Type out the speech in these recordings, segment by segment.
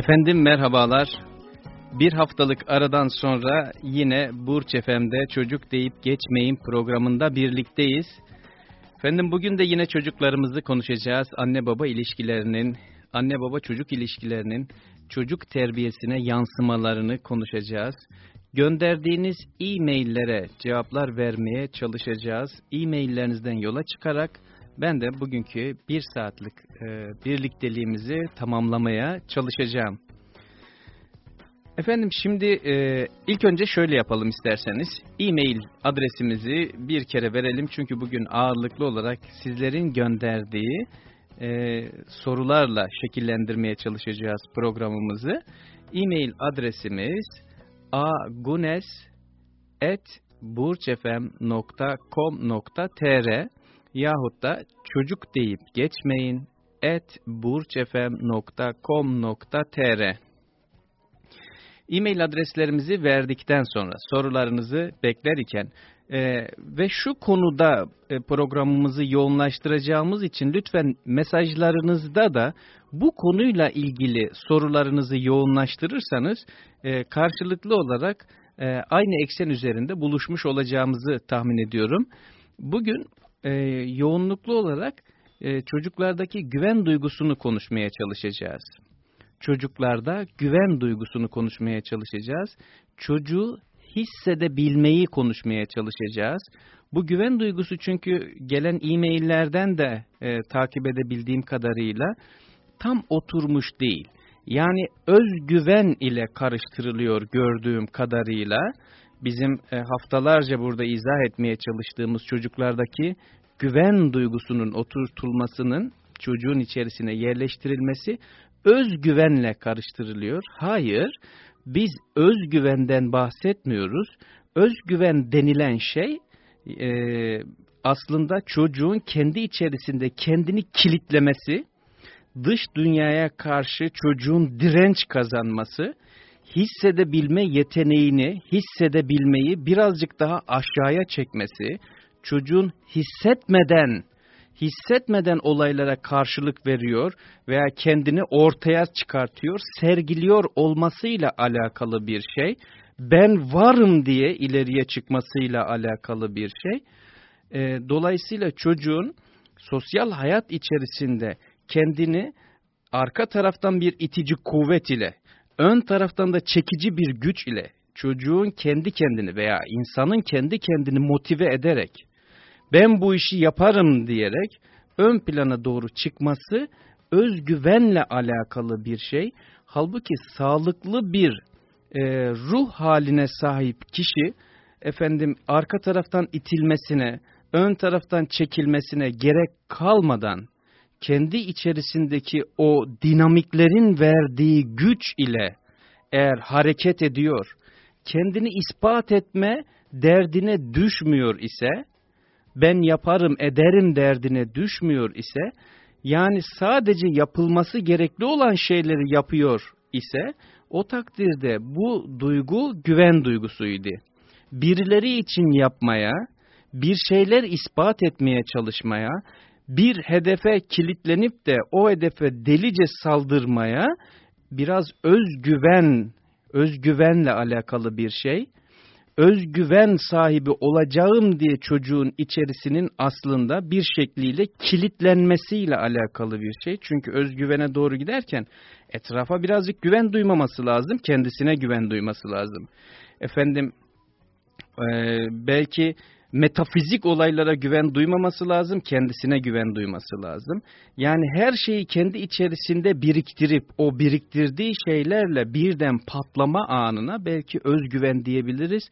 Efendim merhabalar. Bir haftalık aradan sonra yine Burç FM'de Çocuk Deyip Geçmeyin programında birlikteyiz. Efendim bugün de yine çocuklarımızı konuşacağız. Anne baba ilişkilerinin, anne baba çocuk ilişkilerinin çocuk terbiyesine yansımalarını konuşacağız. Gönderdiğiniz e-maillere cevaplar vermeye çalışacağız. E-maillerinizden yola çıkarak ben de bugünkü bir saatlik e, birlikteliğimizi tamamlamaya çalışacağım. Efendim şimdi e, ilk önce şöyle yapalım isterseniz. E-mail adresimizi bir kere verelim. Çünkü bugün ağırlıklı olarak sizlerin gönderdiği e, sorularla şekillendirmeye çalışacağız programımızı. E-mail adresimiz agunes.burçfm.com.tr yahut da çocuk deyip geçmeyin et burçfm.com.tr E-mail adreslerimizi verdikten sonra sorularınızı bekler iken e, ve şu konuda e, programımızı yoğunlaştıracağımız için lütfen mesajlarınızda da bu konuyla ilgili sorularınızı yoğunlaştırırsanız e, karşılıklı olarak e, aynı eksen üzerinde buluşmuş olacağımızı tahmin ediyorum. Bugün e, yoğunluklu olarak e, çocuklardaki güven duygusunu konuşmaya çalışacağız. Çocuklarda güven duygusunu konuşmaya çalışacağız. Çocuğu hissedebilmeyi konuşmaya çalışacağız. Bu güven duygusu çünkü gelen e-maillerden de e, takip edebildiğim kadarıyla tam oturmuş değil. Yani özgüven ile karıştırılıyor gördüğüm kadarıyla. Bizim e, haftalarca burada izah etmeye çalıştığımız çocuklardaki güven duygusunun oturtulmasının çocuğun içerisine yerleştirilmesi özgüvenle karıştırılıyor. Hayır, biz özgüvenden bahsetmiyoruz. Özgüven denilen şey e, aslında çocuğun kendi içerisinde kendini kilitlemesi, dış dünyaya karşı çocuğun direnç kazanması, hissedebilme yeteneğini, hissedebilmeyi birazcık daha aşağıya çekmesi, çocuğun hissetmeden, hissetmeden olaylara karşılık veriyor veya kendini ortaya çıkartıyor, sergiliyor olmasıyla alakalı bir şey. Ben varım diye ileriye çıkmasıyla alakalı bir şey. E, dolayısıyla çocuğun sosyal hayat içerisinde kendini arka taraftan bir itici kuvvet ile, ön taraftan da çekici bir güç ile çocuğun kendi kendini veya insanın kendi kendini motive ederek ben bu işi yaparım diyerek ön plana doğru çıkması özgüvenle alakalı bir şey. Halbuki sağlıklı bir e, ruh haline sahip kişi efendim arka taraftan itilmesine, ön taraftan çekilmesine gerek kalmadan kendi içerisindeki o dinamiklerin verdiği güç ile eğer hareket ediyor, kendini ispat etme derdine düşmüyor ise, ben yaparım ederim derdine düşmüyor ise, yani sadece yapılması gerekli olan şeyleri yapıyor ise, o takdirde bu duygu güven duygusuydu. Birileri için yapmaya, bir şeyler ispat etmeye çalışmaya, bir hedefe kilitlenip de o hedefe delice saldırmaya biraz özgüven, özgüvenle alakalı bir şey. Özgüven sahibi olacağım diye çocuğun içerisinin aslında bir şekliyle kilitlenmesiyle alakalı bir şey. Çünkü özgüvene doğru giderken etrafa birazcık güven duymaması lazım, kendisine güven duyması lazım. Efendim e, belki metafizik olaylara güven duymaması lazım, kendisine güven duyması lazım. Yani her şeyi kendi içerisinde biriktirip o biriktirdiği şeylerle birden patlama anına belki özgüven diyebiliriz.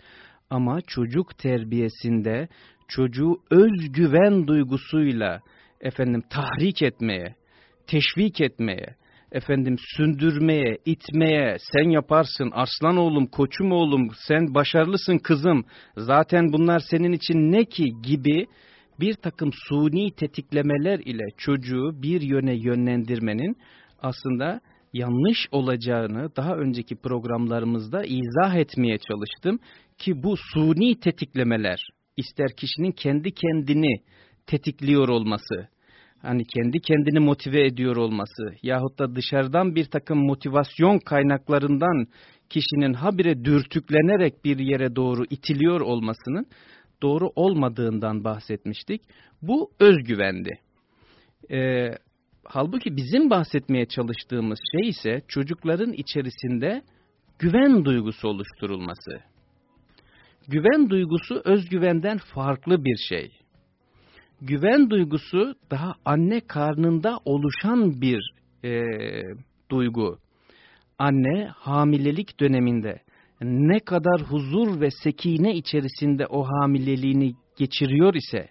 Ama çocuk terbiyesinde çocuğu özgüven duygusuyla efendim tahrik etmeye, teşvik etmeye, efendim sündürmeye, itmeye, sen yaparsın aslan oğlum, koçum oğlum, sen başarılısın kızım, zaten bunlar senin için ne ki gibi bir takım suni tetiklemeler ile çocuğu bir yöne yönlendirmenin aslında yanlış olacağını daha önceki programlarımızda izah etmeye çalıştım ki bu suni tetiklemeler ister kişinin kendi kendini tetikliyor olması, hani kendi kendini motive ediyor olması yahut da dışarıdan bir takım motivasyon kaynaklarından kişinin habire dürtüklenerek bir yere doğru itiliyor olmasının doğru olmadığından bahsetmiştik. Bu özgüvendi. Ee, halbuki bizim bahsetmeye çalıştığımız şey ise çocukların içerisinde güven duygusu oluşturulması. Güven duygusu özgüvenden farklı bir şey. Güven duygusu daha anne karnında oluşan bir e, duygu. Anne hamilelik döneminde ne kadar huzur ve sekine içerisinde o hamileliğini geçiriyor ise,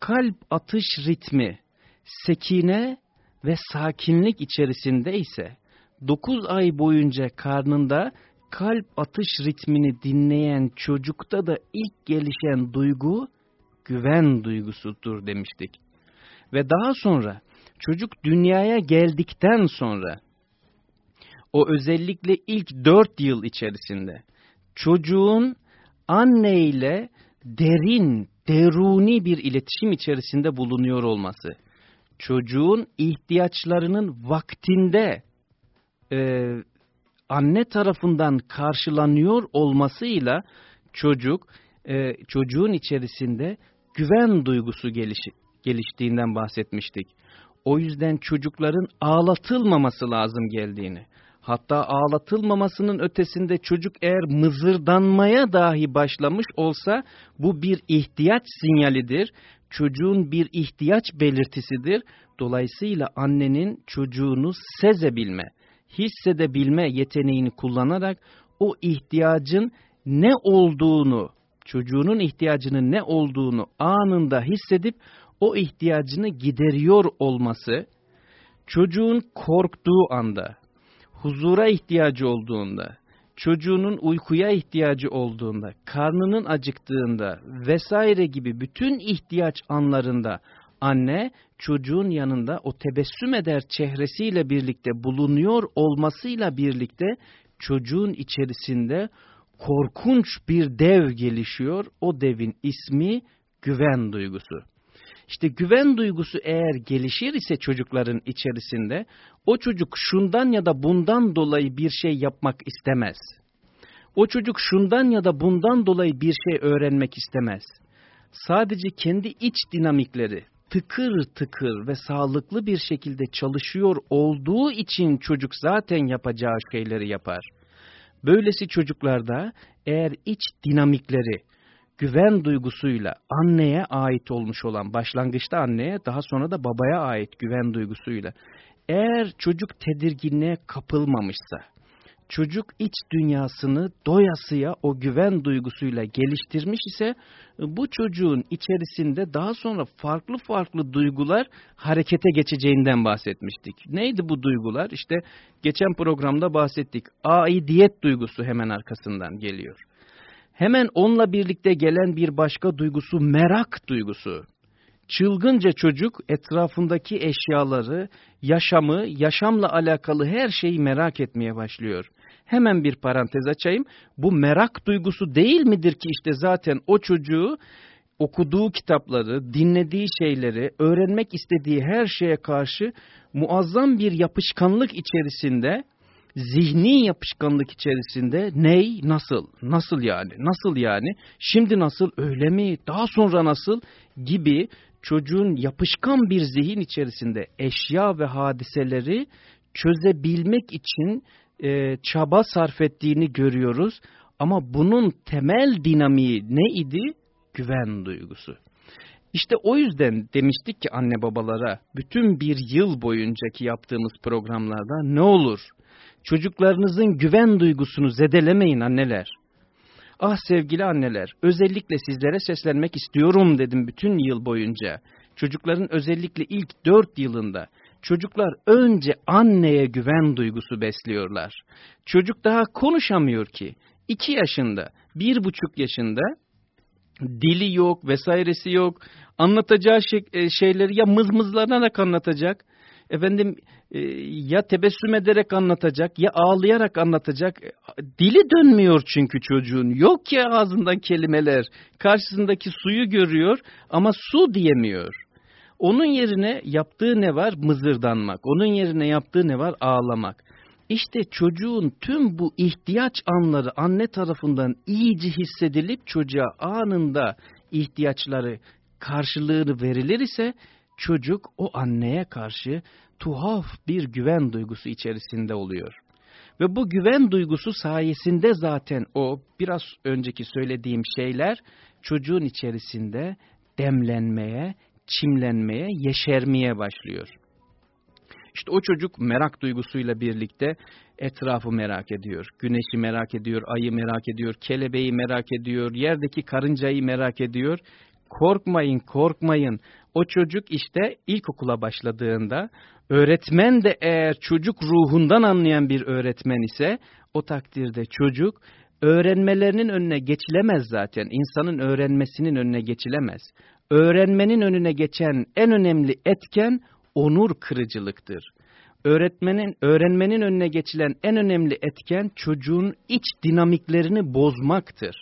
kalp atış ritmi, sekine ve sakinlik içerisinde ise, 9 ay boyunca karnında kalp atış ritmini dinleyen çocukta da ilk gelişen duygu güven duygusudur demiştik. Ve daha sonra çocuk dünyaya geldikten sonra o özellikle ilk dört yıl içerisinde çocuğun anne ile derin, deruni bir iletişim içerisinde bulunuyor olması, çocuğun ihtiyaçlarının vaktinde e, anne tarafından karşılanıyor olmasıyla çocuk e, çocuğun içerisinde güven duygusu geliş, geliştiğinden bahsetmiştik. O yüzden çocukların ağlatılmaması lazım geldiğini, hatta ağlatılmamasının ötesinde çocuk eğer mızırdanmaya dahi başlamış olsa bu bir ihtiyaç sinyalidir, çocuğun bir ihtiyaç belirtisidir. Dolayısıyla annenin çocuğunu sezebilme, hissedebilme yeteneğini kullanarak o ihtiyacın ne olduğunu, çocuğunun ihtiyacının ne olduğunu anında hissedip o ihtiyacını gideriyor olması, çocuğun korktuğu anda, huzura ihtiyacı olduğunda, çocuğunun uykuya ihtiyacı olduğunda, karnının acıktığında vesaire gibi bütün ihtiyaç anlarında anne çocuğun yanında o tebessüm eder çehresiyle birlikte bulunuyor olmasıyla birlikte çocuğun içerisinde korkunç bir dev gelişiyor. O devin ismi güven duygusu. İşte güven duygusu eğer gelişir ise çocukların içerisinde o çocuk şundan ya da bundan dolayı bir şey yapmak istemez. O çocuk şundan ya da bundan dolayı bir şey öğrenmek istemez. Sadece kendi iç dinamikleri tıkır tıkır ve sağlıklı bir şekilde çalışıyor olduğu için çocuk zaten yapacağı şeyleri yapar. Böylesi çocuklarda eğer iç dinamikleri güven duygusuyla anneye ait olmuş olan başlangıçta anneye daha sonra da babaya ait güven duygusuyla eğer çocuk tedirginliğe kapılmamışsa çocuk iç dünyasını doyasıya o güven duygusuyla geliştirmiş ise bu çocuğun içerisinde daha sonra farklı farklı duygular harekete geçeceğinden bahsetmiştik. Neydi bu duygular? İşte geçen programda bahsettik. Aidiyet duygusu hemen arkasından geliyor. Hemen onunla birlikte gelen bir başka duygusu merak duygusu. Çılgınca çocuk etrafındaki eşyaları, yaşamı, yaşamla alakalı her şeyi merak etmeye başlıyor. Hemen bir parantez açayım. Bu merak duygusu değil midir ki işte zaten o çocuğu okuduğu kitapları, dinlediği şeyleri, öğrenmek istediği her şeye karşı muazzam bir yapışkanlık içerisinde, zihni yapışkanlık içerisinde ney, nasıl, nasıl yani, nasıl yani, şimdi nasıl, öyle mi, daha sonra nasıl gibi çocuğun yapışkan bir zihin içerisinde eşya ve hadiseleri çözebilmek için e, çaba sarf ettiğini görüyoruz. Ama bunun temel dinamiği ne idi? Güven duygusu. İşte o yüzden demiştik ki anne babalara bütün bir yıl boyuncaki yaptığımız programlarda ne olur çocuklarınızın güven duygusunu zedelemeyin anneler. Ah sevgili anneler özellikle sizlere seslenmek istiyorum dedim bütün yıl boyunca. Çocukların özellikle ilk dört yılında Çocuklar önce anneye güven duygusu besliyorlar. Çocuk daha konuşamıyor ki. İki yaşında, bir buçuk yaşında dili yok vesairesi yok. Anlatacağı şey, e, şeyleri ya mızmızlanarak anlatacak. Efendim e, ya tebessüm ederek anlatacak ya ağlayarak anlatacak. Dili dönmüyor çünkü çocuğun. Yok ya ağzından kelimeler. Karşısındaki suyu görüyor ama su diyemiyor. Onun yerine yaptığı ne var? Mızırdanmak. Onun yerine yaptığı ne var? Ağlamak. İşte çocuğun tüm bu ihtiyaç anları anne tarafından iyice hissedilip çocuğa anında ihtiyaçları karşılığını verilir ise çocuk o anneye karşı tuhaf bir güven duygusu içerisinde oluyor. Ve bu güven duygusu sayesinde zaten o biraz önceki söylediğim şeyler çocuğun içerisinde demlenmeye, çimlenmeye, yeşermeye başlıyor. İşte o çocuk merak duygusuyla birlikte etrafı merak ediyor. Güneşi merak ediyor, ayı merak ediyor, kelebeği merak ediyor, yerdeki karıncayı merak ediyor. Korkmayın, korkmayın. O çocuk işte ilkokula başladığında öğretmen de eğer çocuk ruhundan anlayan bir öğretmen ise o takdirde çocuk öğrenmelerinin önüne geçilemez zaten. İnsanın öğrenmesinin önüne geçilemez. Öğrenmenin önüne geçen en önemli etken onur kırıcılıktır. Öğretmenin, öğrenmenin önüne geçilen en önemli etken çocuğun iç dinamiklerini bozmaktır.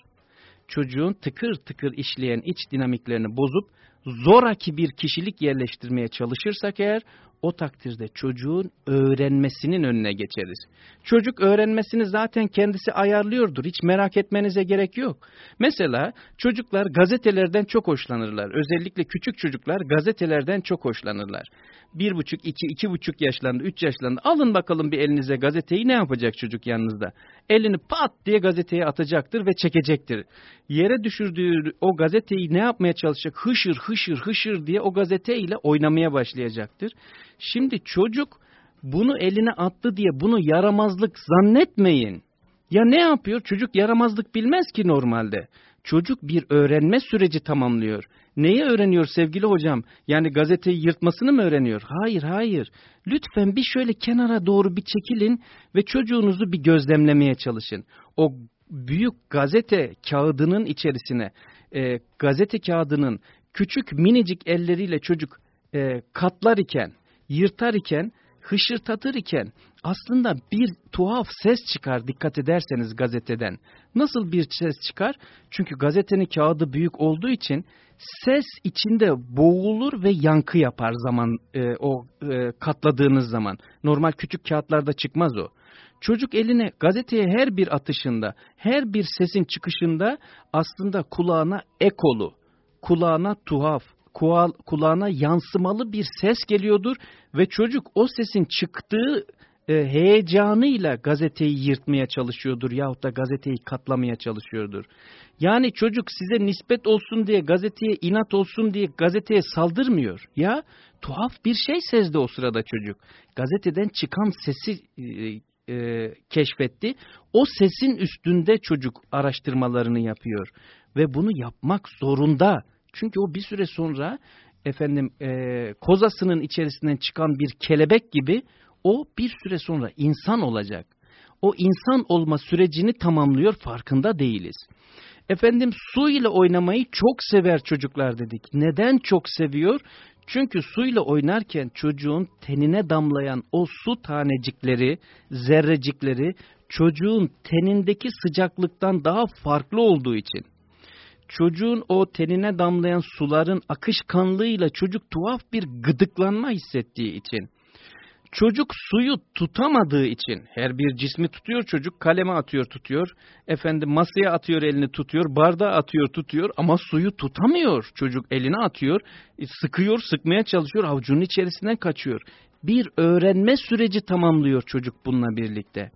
Çocuğun tıkır tıkır işleyen iç dinamiklerini bozup zoraki bir kişilik yerleştirmeye çalışırsak eğer o takdirde çocuğun öğrenmesinin önüne geçeriz. Çocuk öğrenmesini zaten kendisi ayarlıyordur. Hiç merak etmenize gerek yok. Mesela çocuklar gazetelerden çok hoşlanırlar. Özellikle küçük çocuklar gazetelerden çok hoşlanırlar bir buçuk, iki, iki buçuk yaşlarında, üç yaşlarında alın bakalım bir elinize gazeteyi ne yapacak çocuk yanınızda? Elini pat diye gazeteye atacaktır ve çekecektir. Yere düşürdüğü o gazeteyi ne yapmaya çalışacak? Hışır hışır hışır diye o gazeteyle oynamaya başlayacaktır. Şimdi çocuk bunu eline attı diye bunu yaramazlık zannetmeyin. Ya ne yapıyor? Çocuk yaramazlık bilmez ki normalde. Çocuk bir öğrenme süreci tamamlıyor. Neyi öğreniyor sevgili hocam? Yani gazeteyi yırtmasını mı öğreniyor? Hayır, hayır. Lütfen bir şöyle kenara doğru bir çekilin ve çocuğunuzu bir gözlemlemeye çalışın. O büyük gazete kağıdının içerisine, e, gazete kağıdının küçük minicik elleriyle çocuk e, katlar iken, yırtar iken, hışırtatır iken aslında bir tuhaf ses çıkar dikkat ederseniz gazeteden. Nasıl bir ses çıkar? Çünkü gazetenin kağıdı büyük olduğu için ses içinde boğulur ve yankı yapar zaman e, o e, katladığınız zaman. Normal küçük kağıtlarda çıkmaz o. Çocuk eline gazeteye her bir atışında, her bir sesin çıkışında aslında kulağına ekolu, kulağına tuhaf, kulağına yansımalı bir ses geliyordur ve çocuk o sesin çıktığı e, heyecanıyla gazeteyi yırtmaya çalışıyordur yahut da gazeteyi katlamaya çalışıyordur. Yani çocuk size nispet olsun diye gazeteye inat olsun diye gazeteye saldırmıyor. Ya tuhaf bir şey sezdi o sırada çocuk. Gazeteden çıkan sesi e, e, keşfetti. O sesin üstünde çocuk araştırmalarını yapıyor. Ve bunu yapmak zorunda. Çünkü o bir süre sonra efendim e, kozasının içerisinden çıkan bir kelebek gibi o bir süre sonra insan olacak. O insan olma sürecini tamamlıyor farkında değiliz. Efendim su ile oynamayı çok sever çocuklar dedik. Neden çok seviyor? Çünkü suyla oynarken çocuğun tenine damlayan o su tanecikleri, zerrecikleri çocuğun tenindeki sıcaklıktan daha farklı olduğu için. Çocuğun o tenine damlayan suların akışkanlığıyla çocuk tuhaf bir gıdıklanma hissettiği için Çocuk suyu tutamadığı için her bir cismi tutuyor çocuk kaleme atıyor tutuyor. Efendim masaya atıyor elini tutuyor bardağa atıyor tutuyor ama suyu tutamıyor. Çocuk eline atıyor e, sıkıyor sıkmaya çalışıyor avucunun içerisinden kaçıyor. Bir öğrenme süreci tamamlıyor çocuk bununla birlikte.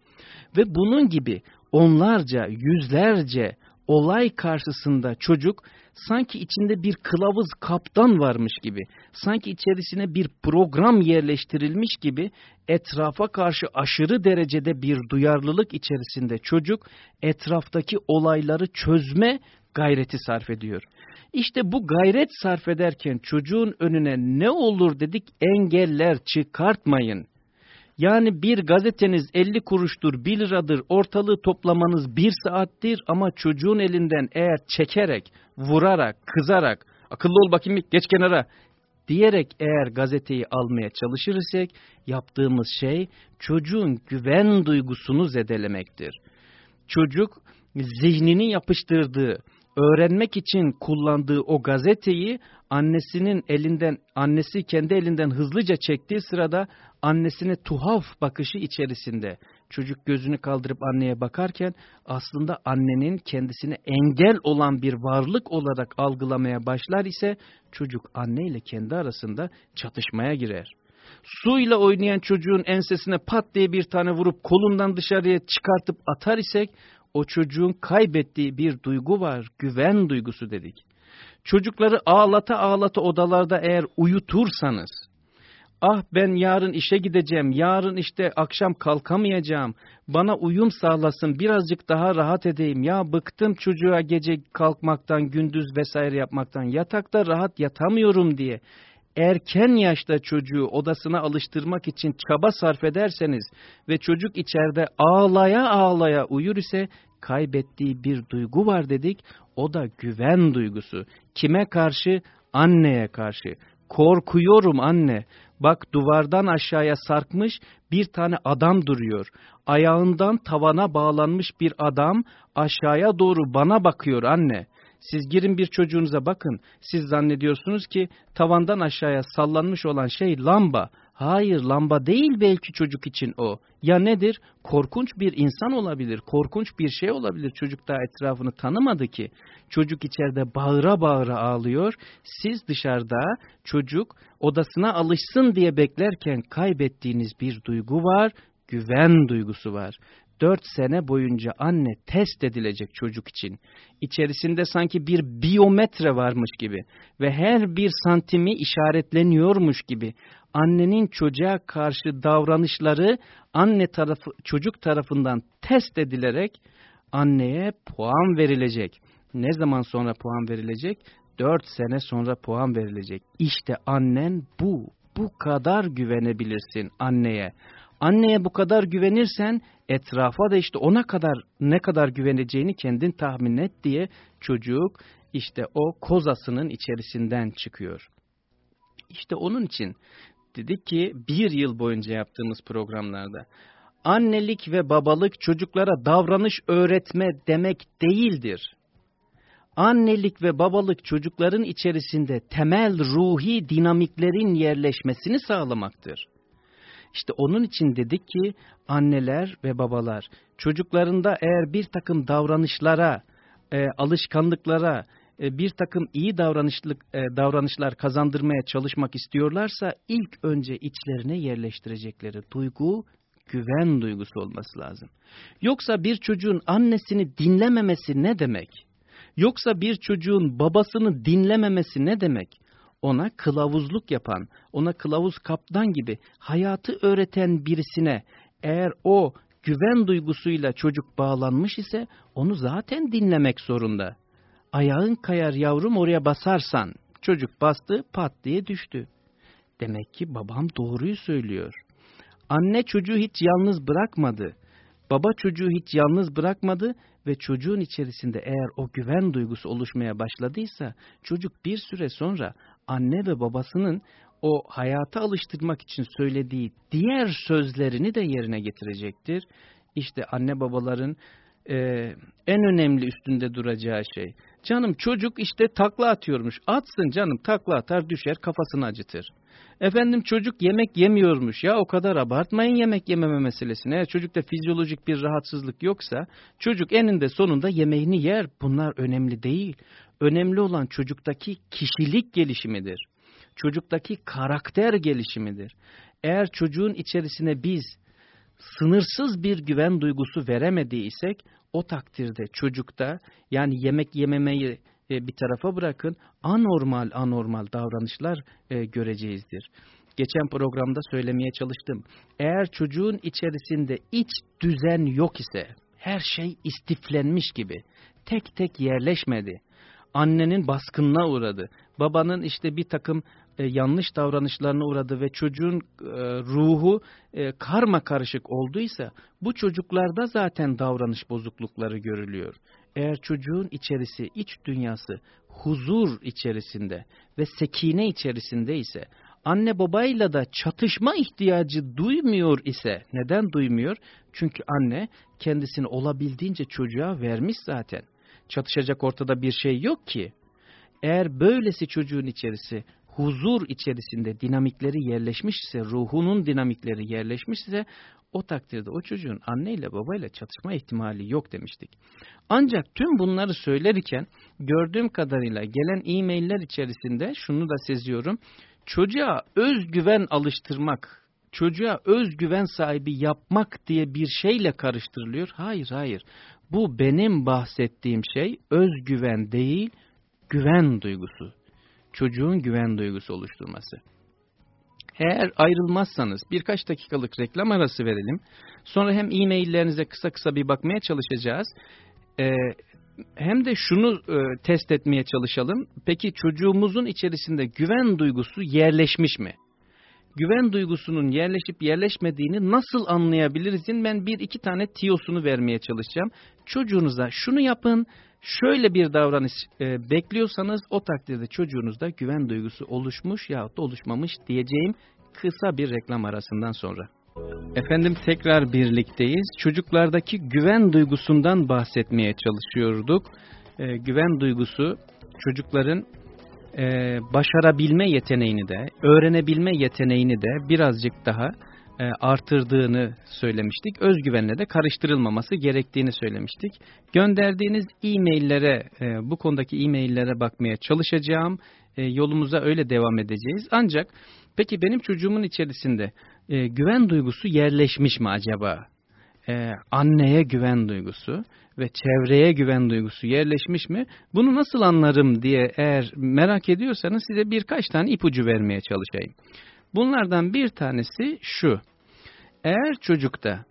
Ve bunun gibi onlarca yüzlerce olay karşısında çocuk sanki içinde bir kılavuz kaptan varmış gibi, sanki içerisine bir program yerleştirilmiş gibi etrafa karşı aşırı derecede bir duyarlılık içerisinde çocuk etraftaki olayları çözme gayreti sarf ediyor. İşte bu gayret sarf ederken çocuğun önüne ne olur dedik engeller çıkartmayın. Yani bir gazeteniz 50 kuruştur, 1 liradır, ortalığı toplamanız 1 saattir ama çocuğun elinden eğer çekerek, vurarak, kızarak, akıllı ol bakayım geç kenara diyerek eğer gazeteyi almaya çalışırsak yaptığımız şey çocuğun güven duygusunu zedelemektir. Çocuk zihnini yapıştırdığı, öğrenmek için kullandığı o gazeteyi annesinin elinden, annesi kendi elinden hızlıca çektiği sırada annesine tuhaf bakışı içerisinde çocuk gözünü kaldırıp anneye bakarken aslında annenin kendisine engel olan bir varlık olarak algılamaya başlar ise çocuk anne ile kendi arasında çatışmaya girer. Suyla oynayan çocuğun ensesine pat diye bir tane vurup kolundan dışarıya çıkartıp atar isek o çocuğun kaybettiği bir duygu var, güven duygusu dedik. Çocukları ağlata ağlata odalarda eğer uyutursanız, ah ben yarın işe gideceğim, yarın işte akşam kalkamayacağım, bana uyum sağlasın, birazcık daha rahat edeyim, ya bıktım çocuğa gece kalkmaktan, gündüz vesaire yapmaktan, yatakta rahat yatamıyorum diye erken yaşta çocuğu odasına alıştırmak için çaba sarf ederseniz ve çocuk içeride ağlaya ağlaya uyur ise kaybettiği bir duygu var dedik. O da güven duygusu. Kime karşı? Anneye karşı. Korkuyorum anne. Bak duvardan aşağıya sarkmış bir tane adam duruyor. Ayağından tavana bağlanmış bir adam aşağıya doğru bana bakıyor anne. Siz girin bir çocuğunuza bakın. Siz zannediyorsunuz ki tavandan aşağıya sallanmış olan şey lamba. Hayır lamba değil belki çocuk için o. Ya nedir? Korkunç bir insan olabilir. Korkunç bir şey olabilir. Çocuk daha etrafını tanımadı ki. Çocuk içeride bağıra bağıra ağlıyor. Siz dışarıda çocuk odasına alışsın diye beklerken kaybettiğiniz bir duygu var. Güven duygusu var. Dört sene boyunca anne test edilecek çocuk için. İçerisinde sanki bir biyometre varmış gibi ve her bir santimi işaretleniyormuş gibi annenin çocuğa karşı davranışları anne tarafı çocuk tarafından test edilerek anneye puan verilecek. Ne zaman sonra puan verilecek? Dört sene sonra puan verilecek. İşte annen bu. Bu kadar güvenebilirsin anneye. Anneye bu kadar güvenirsen etrafa da işte ona kadar ne kadar güveneceğini kendin tahmin et diye çocuk işte o kozasının içerisinden çıkıyor. İşte onun için dedik ki bir yıl boyunca yaptığımız programlarda annelik ve babalık çocuklara davranış öğretme demek değildir. Annelik ve babalık çocukların içerisinde temel ruhi dinamiklerin yerleşmesini sağlamaktır. İşte onun için dedik ki anneler ve babalar çocuklarında eğer bir takım davranışlara, e, alışkanlıklara, e, bir takım iyi davranışlık, e, davranışlar kazandırmaya çalışmak istiyorlarsa ilk önce içlerine yerleştirecekleri duygu güven duygusu olması lazım. Yoksa bir çocuğun annesini dinlememesi ne demek? Yoksa bir çocuğun babasını dinlememesi ne demek? ona kılavuzluk yapan, ona kılavuz kaptan gibi hayatı öğreten birisine eğer o güven duygusuyla çocuk bağlanmış ise onu zaten dinlemek zorunda. Ayağın kayar yavrum oraya basarsan, çocuk bastı pat diye düştü. Demek ki babam doğruyu söylüyor. Anne çocuğu hiç yalnız bırakmadı. Baba çocuğu hiç yalnız bırakmadı ve çocuğun içerisinde eğer o güven duygusu oluşmaya başladıysa çocuk bir süre sonra anne ve babasının o hayata alıştırmak için söylediği diğer sözlerini de yerine getirecektir. İşte anne babaların e, en önemli üstünde duracağı şey. Canım çocuk işte takla atıyormuş. Atsın canım takla atar düşer kafasını acıtır. Efendim çocuk yemek yemiyormuş ya o kadar abartmayın yemek yememe meselesini. Eğer çocukta fizyolojik bir rahatsızlık yoksa çocuk eninde sonunda yemeğini yer. Bunlar önemli değil. Önemli olan çocuktaki kişilik gelişimidir. Çocuktaki karakter gelişimidir. Eğer çocuğun içerisine biz sınırsız bir güven duygusu veremediysek o takdirde çocukta yani yemek yememeyi e, bir tarafa bırakın anormal anormal davranışlar e, göreceğizdir. Geçen programda söylemeye çalıştım. Eğer çocuğun içerisinde iç düzen yok ise her şey istiflenmiş gibi tek tek yerleşmedi. Annenin baskınına uğradı. Babanın işte bir takım e, yanlış davranışlarına uğradı ve çocuğun e, ruhu e, karma karışık olduysa bu çocuklarda zaten davranış bozuklukları görülüyor. Eğer çocuğun içerisi, iç dünyası huzur içerisinde ve sekine içerisinde ise anne babayla da çatışma ihtiyacı duymuyor ise neden duymuyor? Çünkü anne kendisini olabildiğince çocuğa vermiş zaten. çatışacak ortada bir şey yok ki. Eğer böylesi çocuğun içerisi huzur içerisinde dinamikleri yerleşmişse, ruhunun dinamikleri yerleşmişse o takdirde o çocuğun anneyle babayla çatışma ihtimali yok demiştik. Ancak tüm bunları söylerken gördüğüm kadarıyla gelen e-mailler içerisinde şunu da seziyorum. Çocuğa özgüven alıştırmak, çocuğa özgüven sahibi yapmak diye bir şeyle karıştırılıyor. Hayır hayır bu benim bahsettiğim şey özgüven değil güven duygusu. Çocuğun güven duygusu oluşturması. Eğer ayrılmazsanız birkaç dakikalık reklam arası verelim. Sonra hem e-maillerinize kısa kısa bir bakmaya çalışacağız. Ee, hem de şunu e, test etmeye çalışalım. Peki çocuğumuzun içerisinde güven duygusu yerleşmiş mi? Güven duygusunun yerleşip yerleşmediğini nasıl anlayabilirizin ben bir iki tane tiyosunu vermeye çalışacağım. Çocuğunuza şunu yapın, şöyle bir davranış e, bekliyorsanız o takdirde çocuğunuzda güven duygusu oluşmuş yahut da oluşmamış diyeceğim kısa bir reklam arasından sonra. Efendim tekrar birlikteyiz. Çocuklardaki güven duygusundan bahsetmeye çalışıyorduk. E, güven duygusu çocukların e, başarabilme yeteneğini de, öğrenebilme yeteneğini de birazcık daha e, artırdığını söylemiştik. Özgüvenle de karıştırılmaması gerektiğini söylemiştik. Gönderdiğiniz e-maillere, e, bu konudaki e-maillere bakmaya çalışacağım. E, yolumuza öyle devam edeceğiz. Ancak peki benim çocuğumun içerisinde e, güven duygusu yerleşmiş mi acaba? Anneye güven duygusu ve çevreye güven duygusu yerleşmiş mi? Bunu nasıl anlarım diye eğer merak ediyorsanız size birkaç tane ipucu vermeye çalışayım. Bunlardan bir tanesi şu. Eğer çocukta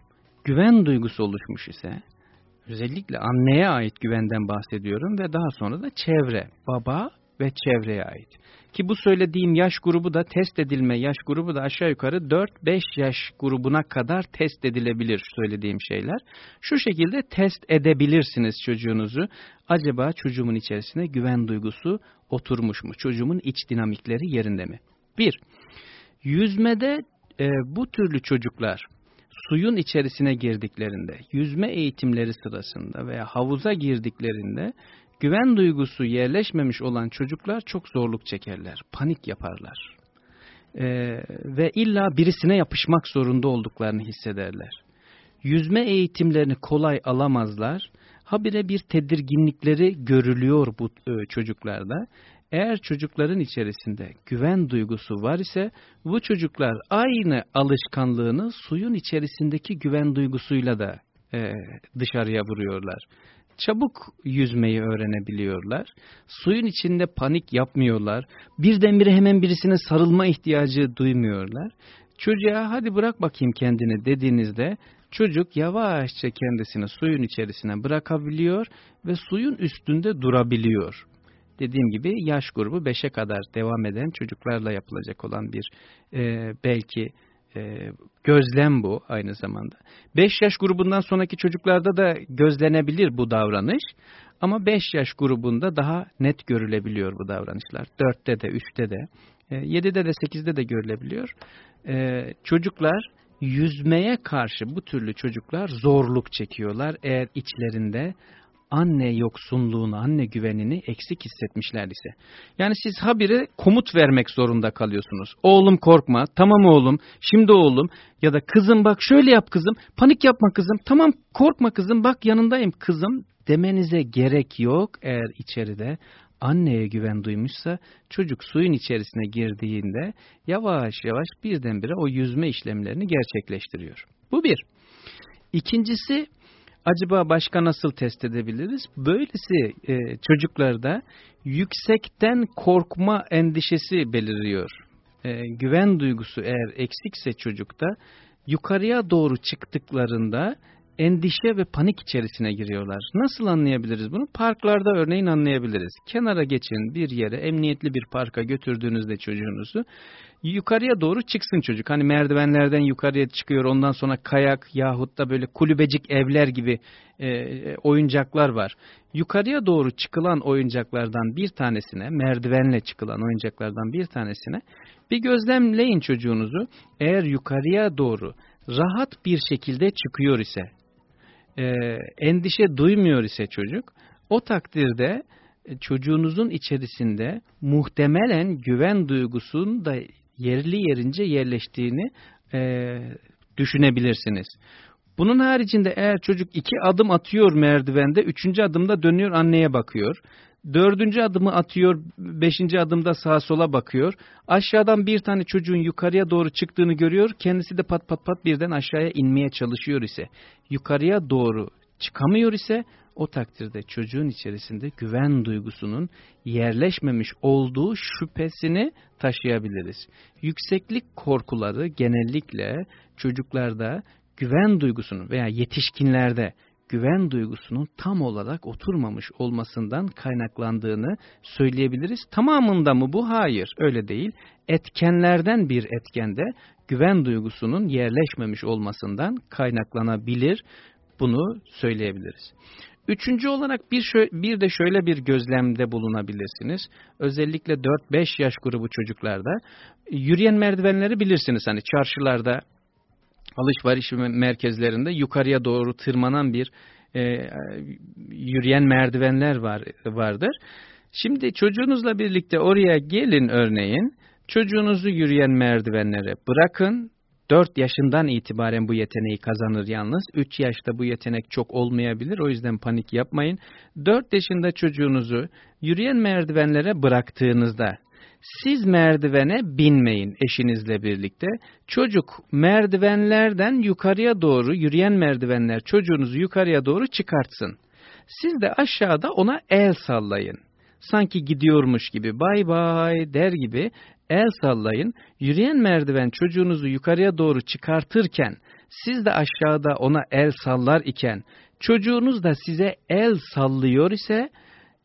güven duygusu oluşmuş ise, özellikle anneye ait güvenden bahsediyorum ve daha sonra da çevre, baba ve çevreye ait. Ki bu söylediğim yaş grubu da test edilme yaş grubu da aşağı yukarı 4-5 yaş grubuna kadar test edilebilir söylediğim şeyler. Şu şekilde test edebilirsiniz çocuğunuzu. Acaba çocuğumun içerisine güven duygusu oturmuş mu? Çocuğumun iç dinamikleri yerinde mi? Bir, Yüzmede e, bu türlü çocuklar suyun içerisine girdiklerinde, yüzme eğitimleri sırasında veya havuza girdiklerinde güven duygusu yerleşmemiş olan çocuklar çok zorluk çekerler, panik yaparlar. E, ve illa birisine yapışmak zorunda olduklarını hissederler. Yüzme eğitimlerini kolay alamazlar. Habire bir tedirginlikleri görülüyor bu e, çocuklarda eğer çocukların içerisinde güven duygusu var ise bu çocuklar aynı alışkanlığını suyun içerisindeki güven duygusuyla da e, dışarıya vuruyorlar. Çabuk yüzmeyi öğrenebiliyorlar. Suyun içinde panik yapmıyorlar. Birdenbire hemen birisine sarılma ihtiyacı duymuyorlar. Çocuğa hadi bırak bakayım kendini dediğinizde çocuk yavaşça kendisini suyun içerisine bırakabiliyor ve suyun üstünde durabiliyor dediğim gibi yaş grubu 5'e kadar devam eden çocuklarla yapılacak olan bir e, belki e, gözlem bu aynı zamanda. 5 yaş grubundan sonraki çocuklarda da gözlenebilir bu davranış ama 5 yaş grubunda daha net görülebiliyor bu davranışlar. 4'te de 3'te de e, 7'de de 8'de de görülebiliyor. E, çocuklar yüzmeye karşı bu türlü çocuklar zorluk çekiyorlar eğer içlerinde anne yoksunluğunu, anne güvenini eksik hissetmişler ise. Yani siz habire komut vermek zorunda kalıyorsunuz. Oğlum korkma, tamam oğlum, şimdi oğlum ya da kızım bak şöyle yap kızım, panik yapma kızım, tamam korkma kızım bak yanındayım kızım demenize gerek yok eğer içeride anneye güven duymuşsa çocuk suyun içerisine girdiğinde yavaş yavaş birdenbire o yüzme işlemlerini gerçekleştiriyor. Bu bir. İkincisi acaba başka nasıl test edebiliriz? Böylesi e, çocuklarda yüksekten korkma endişesi beliriyor. E, güven duygusu eğer eksikse çocukta yukarıya doğru çıktıklarında endişe ve panik içerisine giriyorlar. Nasıl anlayabiliriz bunu? Parklarda örneğin anlayabiliriz. Kenara geçin bir yere, emniyetli bir parka götürdüğünüzde çocuğunuzu yukarıya doğru çıksın çocuk. Hani merdivenlerden yukarıya çıkıyor ondan sonra kayak yahut da böyle kulübecik evler gibi e, oyuncaklar var. Yukarıya doğru çıkılan oyuncaklardan bir tanesine, merdivenle çıkılan oyuncaklardan bir tanesine bir gözlemleyin çocuğunuzu. Eğer yukarıya doğru rahat bir şekilde çıkıyor ise, e, endişe duymuyor ise çocuk, o takdirde e, çocuğunuzun içerisinde muhtemelen güven duygusunun da yerli yerince yerleştiğini e, düşünebilirsiniz. Bunun haricinde eğer çocuk iki adım atıyor merdivende, üçüncü adımda dönüyor anneye bakıyor. Dördüncü adımı atıyor, beşinci adımda sağa sola bakıyor. Aşağıdan bir tane çocuğun yukarıya doğru çıktığını görüyor. Kendisi de pat pat pat birden aşağıya inmeye çalışıyor ise, yukarıya doğru çıkamıyor ise o takdirde çocuğun içerisinde güven duygusunun yerleşmemiş olduğu şüphesini taşıyabiliriz. Yükseklik korkuları genellikle çocuklarda güven duygusunun veya yetişkinlerde güven duygusunun tam olarak oturmamış olmasından kaynaklandığını söyleyebiliriz. Tamamında mı bu? Hayır, öyle değil. Etkenlerden bir etkende güven duygusunun yerleşmemiş olmasından kaynaklanabilir. Bunu söyleyebiliriz. Üçüncü olarak bir, bir de şöyle bir gözlemde bulunabilirsiniz. Özellikle 4-5 yaş grubu çocuklarda yürüyen merdivenleri bilirsiniz. Hani çarşılarda alışveriş merkezlerinde yukarıya doğru tırmanan bir e, yürüyen merdivenler var vardır. Şimdi çocuğunuzla birlikte oraya gelin örneğin. Çocuğunuzu yürüyen merdivenlere bırakın. 4 yaşından itibaren bu yeteneği kazanır yalnız. 3 yaşta bu yetenek çok olmayabilir. O yüzden panik yapmayın. 4 yaşında çocuğunuzu yürüyen merdivenlere bıraktığınızda siz merdivene binmeyin eşinizle birlikte. Çocuk merdivenlerden yukarıya doğru, yürüyen merdivenler çocuğunuzu yukarıya doğru çıkartsın. Siz de aşağıda ona el sallayın. Sanki gidiyormuş gibi bay bay der gibi el sallayın. Yürüyen merdiven çocuğunuzu yukarıya doğru çıkartırken siz de aşağıda ona el sallar iken çocuğunuz da size el sallıyor ise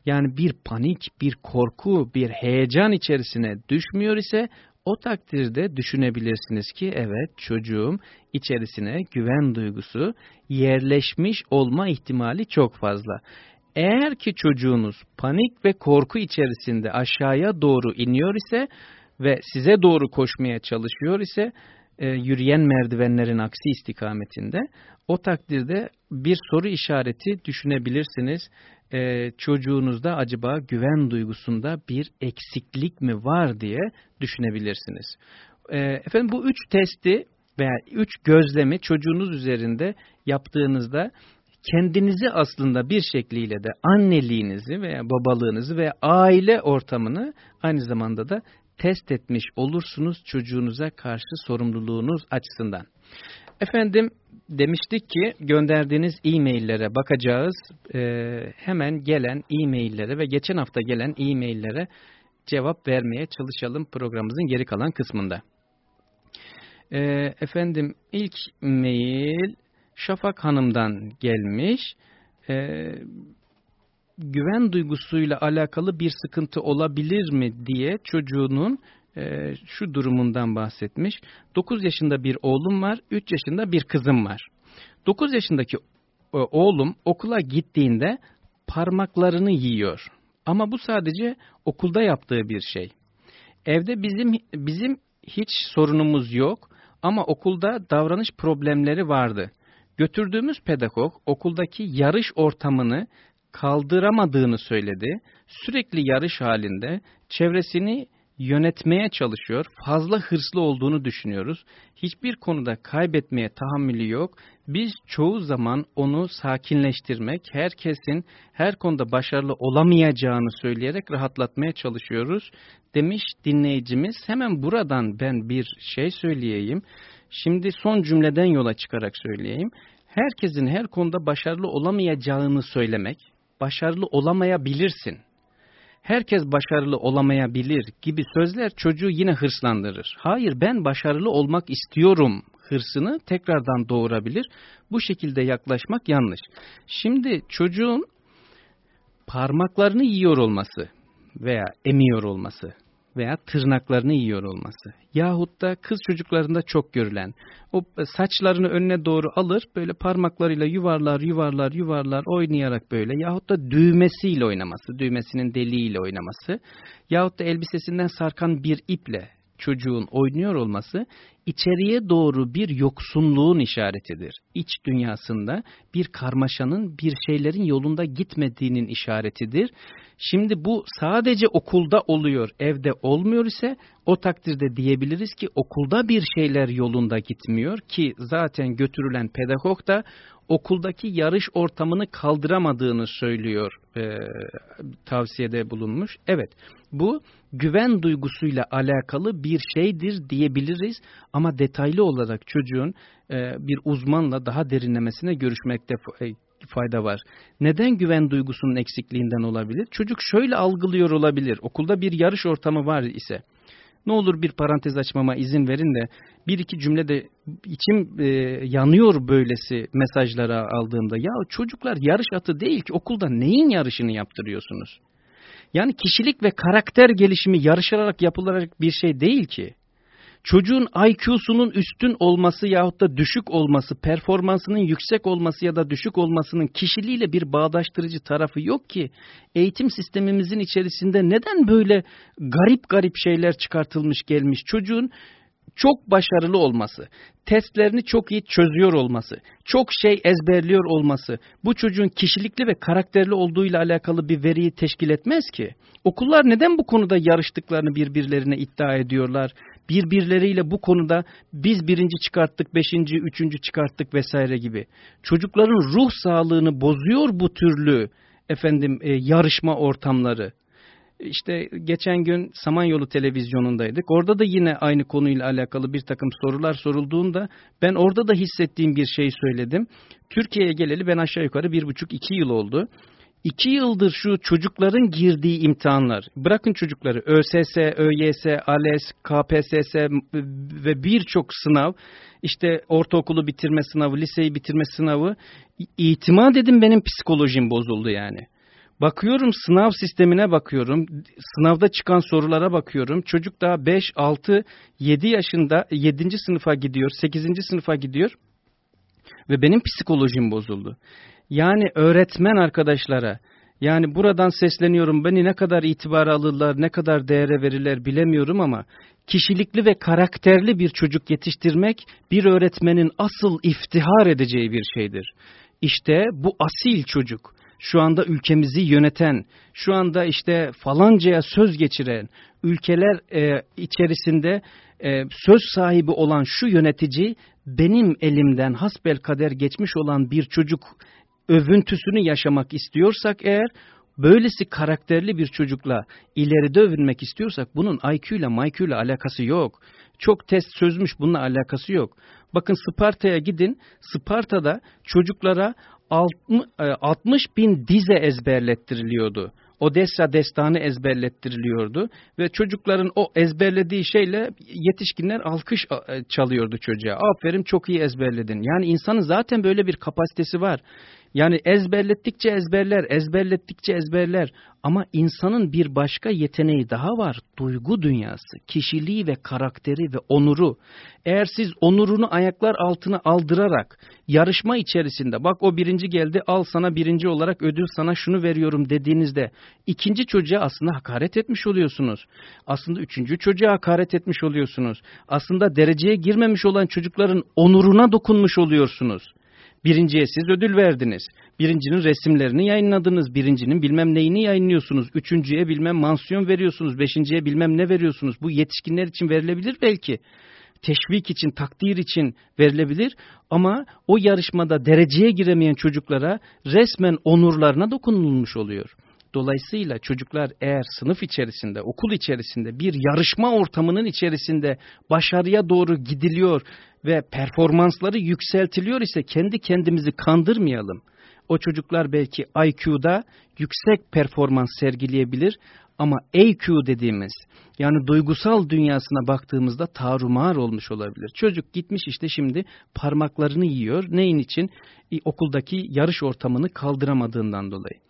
yani bir panik, bir korku, bir heyecan içerisine düşmüyor ise o takdirde düşünebilirsiniz ki evet çocuğum içerisine güven duygusu yerleşmiş olma ihtimali çok fazla. Eğer ki çocuğunuz panik ve korku içerisinde aşağıya doğru iniyor ise ve size doğru koşmaya çalışıyor ise e, yürüyen merdivenlerin aksi istikametinde o takdirde bir soru işareti düşünebilirsiniz e, çocuğunuzda acaba güven duygusunda bir eksiklik mi var diye düşünebilirsiniz. E, efendim bu üç testi veya üç gözlemi çocuğunuz üzerinde yaptığınızda kendinizi aslında bir şekliyle de anneliğinizi veya babalığınızı veya aile ortamını aynı zamanda da test etmiş olursunuz çocuğunuza karşı sorumluluğunuz açısından. Efendim demiştik ki gönderdiğiniz e-maillere bakacağız. Ee, hemen gelen e-maillere ve geçen hafta gelen e-maillere cevap vermeye çalışalım programımızın geri kalan kısmında. Ee, efendim ilk mail Şafak Hanım'dan gelmiş. Ee, güven duygusuyla alakalı bir sıkıntı olabilir mi diye çocuğunun e, şu durumundan bahsetmiş. 9 yaşında bir oğlum var, 3 yaşında bir kızım var. 9 yaşındaki e, oğlum okula gittiğinde parmaklarını yiyor. Ama bu sadece okulda yaptığı bir şey. Evde bizim bizim hiç sorunumuz yok ama okulda davranış problemleri vardı. Götürdüğümüz pedagog okuldaki yarış ortamını kaldıramadığını söyledi. Sürekli yarış halinde çevresini yönetmeye çalışıyor. Fazla hırslı olduğunu düşünüyoruz. Hiçbir konuda kaybetmeye tahammülü yok. Biz çoğu zaman onu sakinleştirmek, herkesin her konuda başarılı olamayacağını söyleyerek rahatlatmaya çalışıyoruz demiş dinleyicimiz. Hemen buradan ben bir şey söyleyeyim. Şimdi son cümleden yola çıkarak söyleyeyim. Herkesin her konuda başarılı olamayacağını söylemek, başarılı olamayabilirsin herkes başarılı olamayabilir gibi sözler çocuğu yine hırslandırır. Hayır ben başarılı olmak istiyorum hırsını tekrardan doğurabilir. Bu şekilde yaklaşmak yanlış. Şimdi çocuğun parmaklarını yiyor olması veya emiyor olması veya tırnaklarını yiyor olması. Yahut da kız çocuklarında çok görülen o saçlarını önüne doğru alır böyle parmaklarıyla yuvarlar yuvarlar yuvarlar oynayarak böyle yahut da düğmesiyle oynaması, düğmesinin deliğiyle oynaması yahut da elbisesinden sarkan bir iple çocuğun oynuyor olması içeriye doğru bir yoksunluğun işaretidir. İç dünyasında bir karmaşanın, bir şeylerin yolunda gitmediğinin işaretidir. Şimdi bu sadece okulda oluyor, evde olmuyor ise o takdirde diyebiliriz ki okulda bir şeyler yolunda gitmiyor ki zaten götürülen pedagog da okuldaki yarış ortamını kaldıramadığını söylüyor, e, tavsiyede bulunmuş. Evet, bu güven duygusuyla alakalı bir şeydir diyebiliriz ama detaylı olarak çocuğun e, bir uzmanla daha derinlemesine görüşmekte e, fayda var. Neden güven duygusunun eksikliğinden olabilir? Çocuk şöyle algılıyor olabilir. Okulda bir yarış ortamı var ise ne olur bir parantez açmama izin verin de bir iki cümlede içim e, yanıyor böylesi mesajlara aldığımda. Ya çocuklar yarış atı değil ki okulda neyin yarışını yaptırıyorsunuz? Yani kişilik ve karakter gelişimi yarışarak yapılacak bir şey değil ki. Çocuğun IQ'sunun üstün olması yahut da düşük olması, performansının yüksek olması ya da düşük olmasının kişiliğiyle bir bağdaştırıcı tarafı yok ki. Eğitim sistemimizin içerisinde neden böyle garip garip şeyler çıkartılmış gelmiş? Çocuğun çok başarılı olması, testlerini çok iyi çözüyor olması, çok şey ezberliyor olması, bu çocuğun kişilikli ve karakterli olduğuyla alakalı bir veriyi teşkil etmez ki. Okullar neden bu konuda yarıştıklarını birbirlerine iddia ediyorlar? Birbirleriyle bu konuda biz birinci çıkarttık, beşinci, üçüncü çıkarttık vesaire gibi. Çocukların ruh sağlığını bozuyor bu türlü efendim e, yarışma ortamları. İşte geçen gün Samanyolu televizyonundaydık. Orada da yine aynı konuyla alakalı bir takım sorular sorulduğunda ben orada da hissettiğim bir şey söyledim. Türkiye'ye geleli ben aşağı yukarı bir buçuk iki yıl oldu. İki yıldır şu çocukların girdiği imtihanlar, bırakın çocukları ÖSS, ÖYS, ALES, KPSS ve birçok sınav, işte ortaokulu bitirme sınavı, liseyi bitirme sınavı, itimat edin benim psikolojim bozuldu yani. Bakıyorum sınav sistemine bakıyorum, sınavda çıkan sorulara bakıyorum. Çocuk daha 5, 6, 7 yaşında 7. sınıfa gidiyor, 8. sınıfa gidiyor ve benim psikolojim bozuldu. Yani öğretmen arkadaşlara, yani buradan sesleniyorum beni ne kadar itibara alırlar, ne kadar değere verirler bilemiyorum ama kişilikli ve karakterli bir çocuk yetiştirmek bir öğretmenin asıl iftihar edeceği bir şeydir. İşte bu asil çocuk şu anda ülkemizi yöneten, şu anda işte falancaya söz geçiren, ülkeler e, içerisinde e, söz sahibi olan şu yönetici benim elimden hasbel kader geçmiş olan bir çocuk övüntüsünü yaşamak istiyorsak eğer böylesi karakterli bir çocukla ileride övünmek istiyorsak bunun IQ ile MIQ ile alakası yok. Çok test çözmüş bununla alakası yok. Bakın Sparta'ya gidin. Sparta'da çocuklara 60 e, bin dize ezberlettiriliyordu. Odessa destanı ezberlettiriliyordu ve çocukların o ezberlediği şeyle yetişkinler alkış e, çalıyordu çocuğa. Aferin çok iyi ezberledin. Yani insanın zaten böyle bir kapasitesi var. Yani ezberlettikçe ezberler, ezberlettikçe ezberler. Ama insanın bir başka yeteneği daha var. Duygu dünyası, kişiliği ve karakteri ve onuru. Eğer siz onurunu ayaklar altına aldırarak yarışma içerisinde bak o birinci geldi al sana birinci olarak ödül sana şunu veriyorum dediğinizde ikinci çocuğa aslında hakaret etmiş oluyorsunuz. Aslında üçüncü çocuğa hakaret etmiş oluyorsunuz. Aslında dereceye girmemiş olan çocukların onuruna dokunmuş oluyorsunuz. Birinciye siz ödül verdiniz. Birincinin resimlerini yayınladınız. Birincinin bilmem neyini yayınlıyorsunuz. Üçüncüye bilmem mansiyon veriyorsunuz. Beşinciye bilmem ne veriyorsunuz. Bu yetişkinler için verilebilir belki. Teşvik için, takdir için verilebilir. Ama o yarışmada dereceye giremeyen çocuklara resmen onurlarına dokunulmuş oluyor. Dolayısıyla çocuklar eğer sınıf içerisinde, okul içerisinde bir yarışma ortamının içerisinde başarıya doğru gidiliyor ve performansları yükseltiliyor ise kendi kendimizi kandırmayalım. O çocuklar belki IQ'da yüksek performans sergileyebilir ama EQ dediğimiz yani duygusal dünyasına baktığımızda tarumar olmuş olabilir. Çocuk gitmiş işte şimdi parmaklarını yiyor. Neyin için? E, okuldaki yarış ortamını kaldıramadığından dolayı.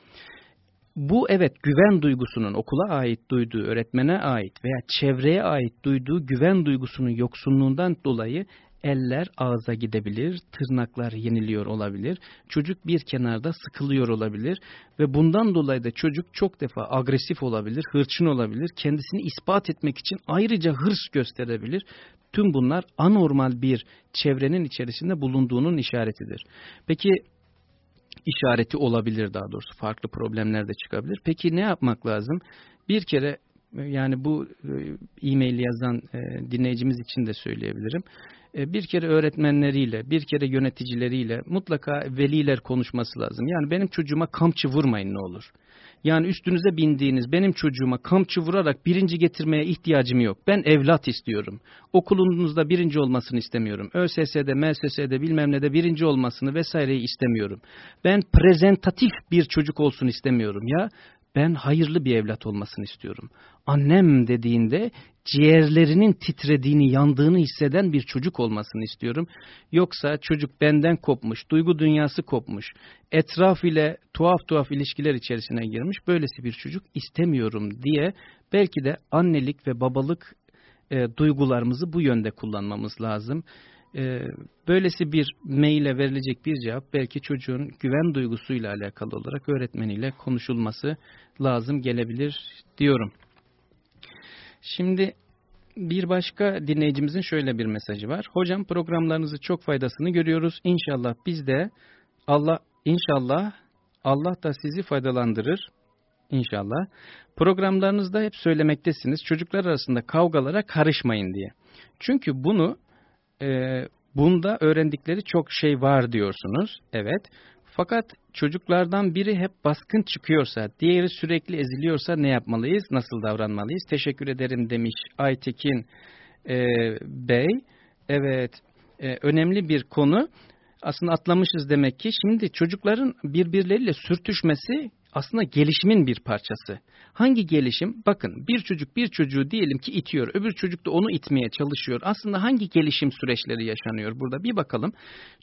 Bu evet güven duygusunun okula ait duyduğu, öğretmene ait veya çevreye ait duyduğu güven duygusunun yoksunluğundan dolayı eller ağza gidebilir, tırnaklar yeniliyor olabilir, çocuk bir kenarda sıkılıyor olabilir ve bundan dolayı da çocuk çok defa agresif olabilir, hırçın olabilir, kendisini ispat etmek için ayrıca hırs gösterebilir. Tüm bunlar anormal bir çevrenin içerisinde bulunduğunun işaretidir. Peki işareti olabilir daha doğrusu farklı problemler de çıkabilir. Peki ne yapmak lazım? Bir kere yani bu e, e-mail yazan e, dinleyicimiz için de söyleyebilirim. E, bir kere öğretmenleriyle, bir kere yöneticileriyle mutlaka veliler konuşması lazım. Yani benim çocuğuma kamçı vurmayın ne olur. Yani üstünüze bindiğiniz benim çocuğuma kamçı vurarak birinci getirmeye ihtiyacım yok. Ben evlat istiyorum. Okulunuzda birinci olmasını istemiyorum. ÖSS'de, MSS'de bilmem ne de birinci olmasını vesaireyi istemiyorum. Ben prezentatif bir çocuk olsun istemiyorum ya ben hayırlı bir evlat olmasını istiyorum. Annem dediğinde ciğerlerinin titrediğini, yandığını hisseden bir çocuk olmasını istiyorum. Yoksa çocuk benden kopmuş, duygu dünyası kopmuş, etraf ile tuhaf tuhaf ilişkiler içerisine girmiş, böylesi bir çocuk istemiyorum diye belki de annelik ve babalık e, duygularımızı bu yönde kullanmamız lazım e, böylesi bir maile verilecek bir cevap belki çocuğun güven duygusuyla alakalı olarak öğretmeniyle konuşulması lazım gelebilir diyorum. Şimdi bir başka dinleyicimizin şöyle bir mesajı var. Hocam programlarınızı çok faydasını görüyoruz. İnşallah biz de Allah inşallah Allah da sizi faydalandırır. İnşallah. Programlarınızda hep söylemektesiniz. Çocuklar arasında kavgalara karışmayın diye. Çünkü bunu e, bunda öğrendikleri çok şey var diyorsunuz. Evet. Fakat çocuklardan biri hep baskın çıkıyorsa, diğeri sürekli eziliyorsa ne yapmalıyız, nasıl davranmalıyız? Teşekkür ederim demiş Aytekin e, Bey. Evet, e, önemli bir konu. Aslında atlamışız demek ki. Şimdi çocukların birbirleriyle sürtüşmesi aslında gelişimin bir parçası. Hangi gelişim? Bakın bir çocuk bir çocuğu diyelim ki itiyor, öbür çocuk da onu itmeye çalışıyor. Aslında hangi gelişim süreçleri yaşanıyor burada? Bir bakalım.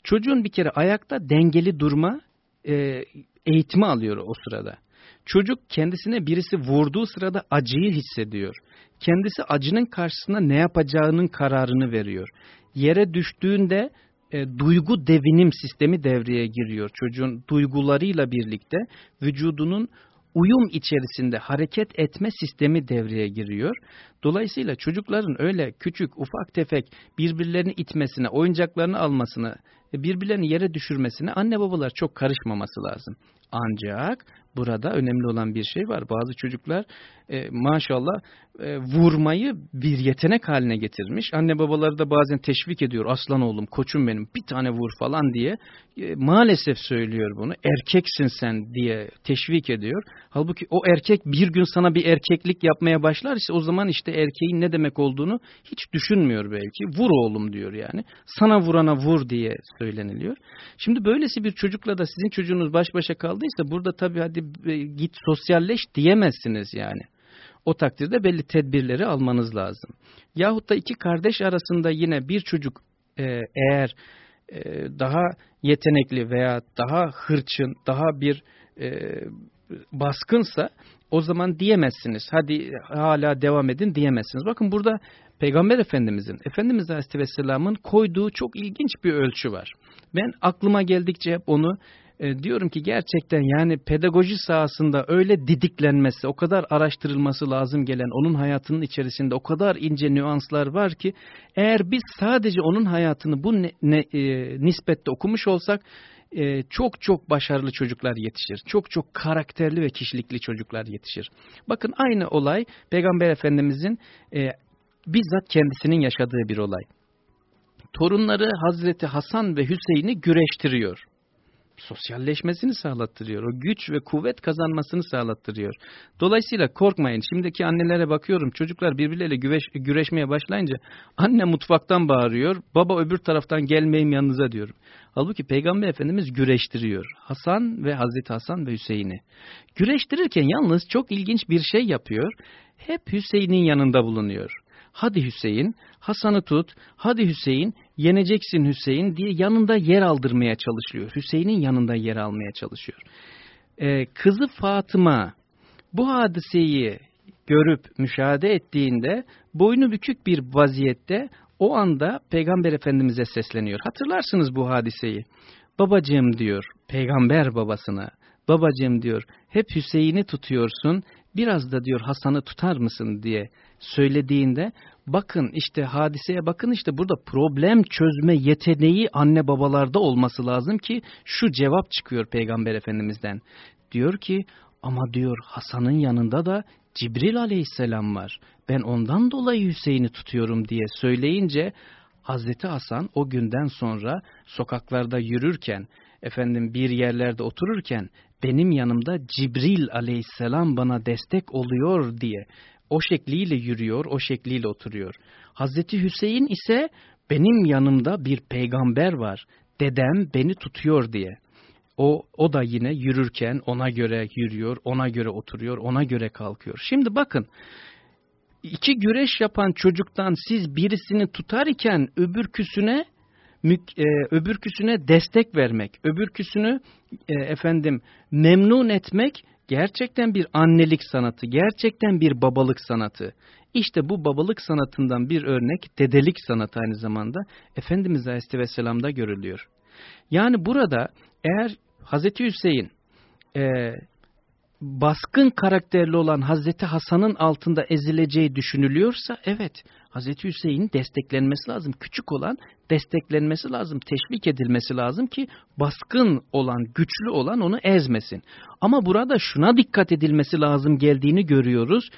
Çocuğun bir kere ayakta dengeli durma e, eğitimi alıyor o sırada. Çocuk kendisine birisi vurduğu sırada acıyı hissediyor. Kendisi acının karşısında ne yapacağının kararını veriyor. Yere düştüğünde e, duygu devinim sistemi devreye giriyor. Çocuğun duygularıyla birlikte vücudunun uyum içerisinde hareket etme sistemi devreye giriyor. Dolayısıyla çocukların öyle küçük, ufak tefek birbirlerini itmesine, oyuncaklarını almasına, birbirlerini yere düşürmesine anne babalar çok karışmaması lazım. Ancak burada önemli olan bir şey var. Bazı çocuklar e, maşallah e, vurmayı bir yetenek haline getirmiş. Anne babaları da bazen teşvik ediyor. Aslan oğlum, koçum benim bir tane vur falan diye. E, maalesef söylüyor bunu. Erkeksin sen diye teşvik ediyor. Halbuki o erkek bir gün sana bir erkeklik yapmaya başlar ise o zaman işte erkeğin ne demek olduğunu hiç düşünmüyor belki. Vur oğlum diyor yani. Sana vurana vur diye söyleniliyor. Şimdi böylesi bir çocukla da sizin çocuğunuz baş başa kaldıysa burada tabii hadi e, git sosyalleş diyemezsiniz yani. O takdirde belli tedbirleri almanız lazım. Yahut da iki kardeş arasında yine bir çocuk e, eğer e, daha yetenekli veya daha hırçın, daha bir e, baskınsa o zaman diyemezsiniz. Hadi hala devam edin diyemezsiniz. Bakın burada Peygamber Efendimizin, Efendimiz Aleyhisselam'ın koyduğu çok ilginç bir ölçü var. Ben aklıma geldikçe hep onu e, diyorum ki gerçekten yani pedagoji sahasında öyle didiklenmesi, o kadar araştırılması lazım gelen onun hayatının içerisinde o kadar ince nüanslar var ki eğer biz sadece onun hayatını bu ne, ne, e, nispette okumuş olsak e, çok çok başarılı çocuklar yetişir. Çok çok karakterli ve kişilikli çocuklar yetişir. Bakın aynı olay Peygamber Efendimizin e, bizzat kendisinin yaşadığı bir olay. Torunları Hazreti Hasan ve Hüseyin'i güreştiriyor sosyalleşmesini sağlattırıyor. O güç ve kuvvet kazanmasını sağlattırıyor. Dolayısıyla korkmayın. Şimdiki annelere bakıyorum. Çocuklar birbirleriyle güveş, güreşmeye başlayınca anne mutfaktan bağırıyor. Baba öbür taraftan gelmeyeyim yanınıza diyor. Halbuki Peygamber Efendimiz güreştiriyor. Hasan ve Hazreti Hasan ve Hüseyin'i. Güreştirirken yalnız çok ilginç bir şey yapıyor. Hep Hüseyin'in yanında bulunuyor. Hadi Hüseyin, Hasan'ı tut, hadi Hüseyin, yeneceksin Hüseyin diye yanında yer aldırmaya çalışıyor. Hüseyin'in yanında yer almaya çalışıyor. Ee, kızı Fatıma bu hadiseyi görüp müşahede ettiğinde boynu bükük bir vaziyette o anda Peygamber Efendimiz'e sesleniyor. Hatırlarsınız bu hadiseyi. Babacığım diyor peygamber babasına. Babacığım diyor hep Hüseyin'i tutuyorsun biraz da diyor Hasan'ı tutar mısın diye söylediğinde bakın işte hadiseye bakın işte burada problem çözme yeteneği anne babalarda olması lazım ki şu cevap çıkıyor Peygamber Efendimiz'den. Diyor ki ama diyor Hasan'ın yanında da Cibril aleyhisselam var. Ben ondan dolayı Hüseyin'i tutuyorum diye söyleyince Hazreti Hasan o günden sonra sokaklarda yürürken, efendim bir yerlerde otururken benim yanımda Cibril aleyhisselam bana destek oluyor diye o şekliyle yürüyor, o şekliyle oturuyor. Hazreti Hüseyin ise benim yanımda bir peygamber var, dedem beni tutuyor diye. O, o da yine yürürken ona göre yürüyor, ona göre oturuyor, ona göre kalkıyor. Şimdi bakın, iki güreş yapan çocuktan siz birisini tutar iken öbürküsüne e, öbürküsüne destek vermek, öbürküsünü e, efendim memnun etmek gerçekten bir annelik sanatı, gerçekten bir babalık sanatı. İşte bu babalık sanatından bir örnek dedelik sanatı aynı zamanda Efendimiz Aleyhisselam'da görülüyor. Yani burada eğer Hazreti Hüseyin e, baskın karakterli olan Hazreti Hasan'ın altında ezileceği düşünülüyorsa evet Hazreti Hüseyin desteklenmesi lazım. Küçük olan desteklenmesi lazım, teşvik edilmesi lazım ki baskın olan, güçlü olan onu ezmesin. Ama burada şuna dikkat edilmesi lazım geldiğini görüyoruz.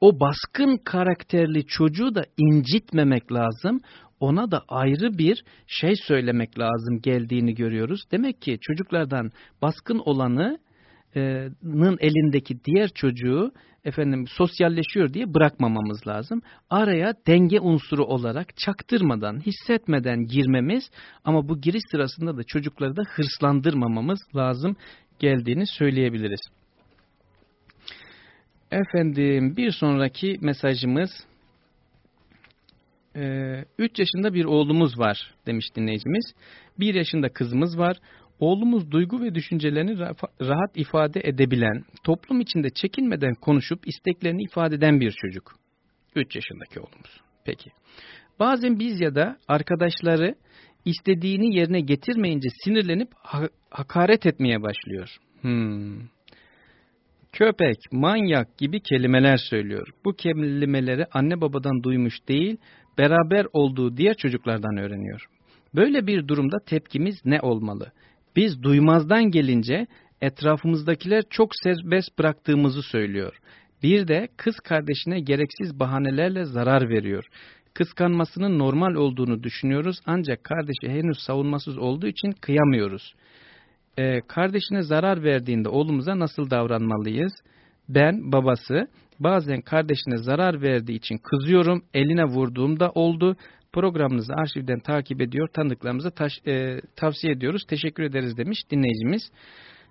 O baskın karakterli çocuğu da incitmemek lazım. Ona da ayrı bir şey söylemek lazım geldiğini görüyoruz. Demek ki çocuklardan baskın olanı nın elindeki diğer çocuğu efendim sosyalleşiyor diye bırakmamamız lazım. Araya denge unsuru olarak çaktırmadan, hissetmeden girmemiz ama bu giriş sırasında da çocukları da hırslandırmamamız lazım geldiğini söyleyebiliriz. Efendim bir sonraki mesajımız 3 yaşında bir oğlumuz var demiş dinleyicimiz. 1 yaşında kızımız var. Oğlumuz duygu ve düşüncelerini rahat ifade edebilen, toplum içinde çekinmeden konuşup isteklerini ifade eden bir çocuk. 3 yaşındaki oğlumuz. Peki. Bazen biz ya da arkadaşları istediğini yerine getirmeyince sinirlenip ha hakaret etmeye başlıyor. Hmm. Köpek, manyak gibi kelimeler söylüyor. Bu kelimeleri anne babadan duymuş değil, beraber olduğu diğer çocuklardan öğreniyor. Böyle bir durumda tepkimiz ne olmalı? Biz duymazdan gelince etrafımızdakiler çok serbest bıraktığımızı söylüyor. Bir de kız kardeşine gereksiz bahanelerle zarar veriyor. Kıskanmasının normal olduğunu düşünüyoruz ancak kardeşi henüz savunmasız olduğu için kıyamıyoruz. Ee, kardeşine zarar verdiğinde oğlumuza nasıl davranmalıyız? Ben babası bazen kardeşine zarar verdiği için kızıyorum, eline vurduğumda oldu Programımızı arşivden takip ediyor, tanıdıklarımıza taş, e, tavsiye ediyoruz. Teşekkür ederiz demiş dinleyicimiz.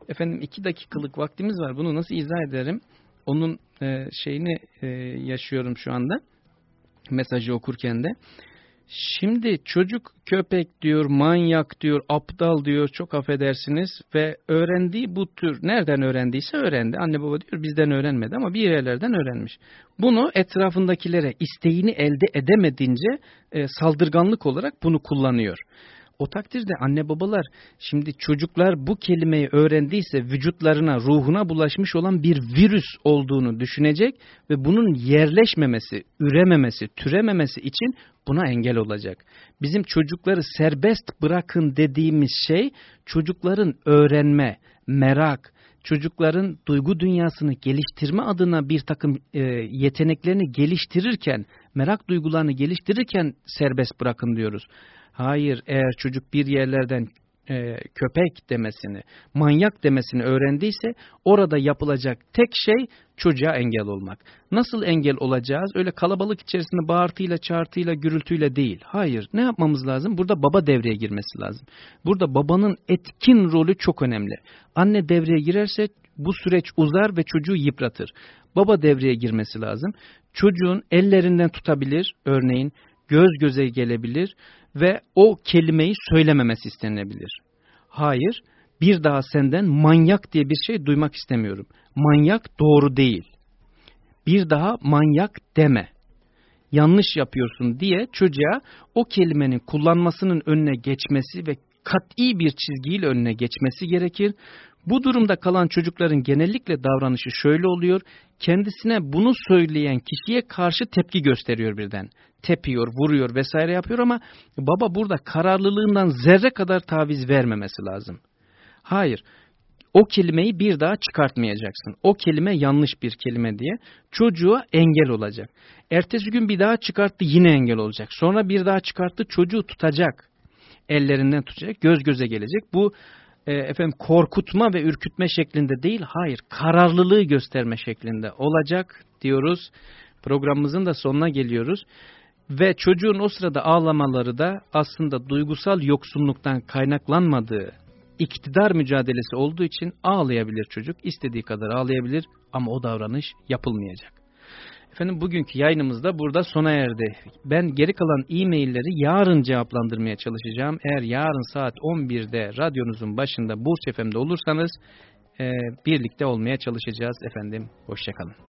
Efendim iki dakikalık vaktimiz var. Bunu nasıl izah ederim? Onun e, şeyini e, yaşıyorum şu anda. Mesajı okurken de. Şimdi çocuk köpek diyor, manyak diyor, aptal diyor, çok affedersiniz ve öğrendiği bu tür, nereden öğrendiyse öğrendi. Anne baba diyor bizden öğrenmedi ama bir yerlerden öğrenmiş. Bunu etrafındakilere isteğini elde edemedince e, saldırganlık olarak bunu kullanıyor. O takdirde anne babalar şimdi çocuklar bu kelimeyi öğrendiyse vücutlarına, ruhuna bulaşmış olan bir virüs olduğunu düşünecek ve bunun yerleşmemesi, ürememesi, türememesi için buna engel olacak. Bizim çocukları serbest bırakın dediğimiz şey çocukların öğrenme, merak, çocukların duygu dünyasını geliştirme adına bir takım e, yeteneklerini geliştirirken, merak duygularını geliştirirken serbest bırakın diyoruz. Hayır eğer çocuk bir yerlerden e, köpek demesini, manyak demesini öğrendiyse orada yapılacak tek şey çocuğa engel olmak. Nasıl engel olacağız? Öyle kalabalık içerisinde bağırtıyla, çağırtıyla, gürültüyle değil. Hayır. Ne yapmamız lazım? Burada baba devreye girmesi lazım. Burada babanın etkin rolü çok önemli. Anne devreye girerse bu süreç uzar ve çocuğu yıpratır. Baba devreye girmesi lazım. Çocuğun ellerinden tutabilir, örneğin göz göze gelebilir ve o kelimeyi söylememesi istenebilir. Hayır, bir daha senden manyak diye bir şey duymak istemiyorum. Manyak doğru değil. Bir daha manyak deme. yanlış yapıyorsun diye çocuğa o kelimenin kullanmasının önüne geçmesi ve kat'i bir çizgiyle önüne geçmesi gerekir. Bu durumda kalan çocukların genellikle davranışı şöyle oluyor. Kendisine bunu söyleyen kişiye karşı tepki gösteriyor birden. Tepiyor, vuruyor vesaire yapıyor ama baba burada kararlılığından zerre kadar taviz vermemesi lazım. Hayır, o kelimeyi bir daha çıkartmayacaksın. O kelime yanlış bir kelime diye çocuğa engel olacak. Ertesi gün bir daha çıkarttı yine engel olacak. Sonra bir daha çıkarttı çocuğu tutacak. Ellerinden tutacak, göz göze gelecek. Bu e, efendim korkutma ve ürkütme şeklinde değil, hayır kararlılığı gösterme şeklinde olacak diyoruz. Programımızın da sonuna geliyoruz. Ve çocuğun o sırada ağlamaları da aslında duygusal yoksunluktan kaynaklanmadığı, iktidar mücadelesi olduğu için ağlayabilir çocuk. istediği kadar ağlayabilir ama o davranış yapılmayacak. Efendim bugünkü yayınımız da burada sona erdi. Ben geri kalan e-mailleri yarın cevaplandırmaya çalışacağım. Eğer yarın saat 11'de radyonuzun başında Burç FM'de olursanız e, birlikte olmaya çalışacağız efendim. Hoşçakalın.